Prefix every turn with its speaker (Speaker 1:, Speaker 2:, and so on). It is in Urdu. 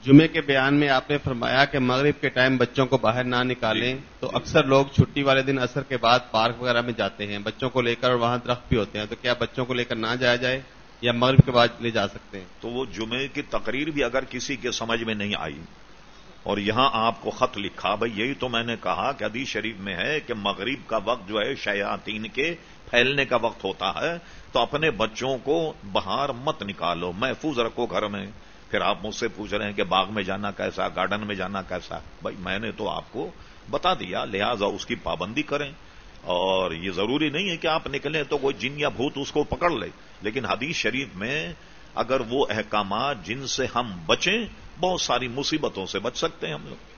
Speaker 1: جمعے کے بیان میں آپ نے فرمایا کہ مغرب کے ٹائم بچوں کو باہر نہ نکالیں تو اکثر لوگ چھٹی والے دن اثر کے بعد پارک وغیرہ میں جاتے ہیں۔ بچوں کو لے کر اور وہاں درخت بھی ہوتے ہیں۔ تو کیا بچوں کو لے کر نہ جایا جائے یا مغرب کے بعد لے جا سکتے ہیں؟
Speaker 2: تو وہ جمعے کی تقریر بھی اگر کسی کے سمجھ میں نہیں آئی اور یہاں آپ کو خط لکھا بھائی یہی تو میں نے کہا کہ حدیث شریف میں ہے کہ مغرب کا وقت جو ہے شیاطین کے پھیلنے کا وقت ہوتا ہے۔ تو اپنے بچوں کو باہر مت نکالو محفوظ رکھو گھر میں۔ پھر آپ مجھ سے پوچھ رہے ہیں کہ باغ میں جانا کیسا، گارڈن میں جانا کیسا؟ بھائی، میں نے تو آپ کو بتا دیا، لہذا اس کی پابندی کریں۔ اور یہ ضروری نہیں ہے کہ آپ نکلیں تو کوئی جن یا بھوت اس کو پکڑ لے، لیکن حدیث شریف میں اگر وہ احکامات جن سے ہم بچیں، بہت ساری مصیبتوں سے بچ سکتے ہیں ہم لوگ۔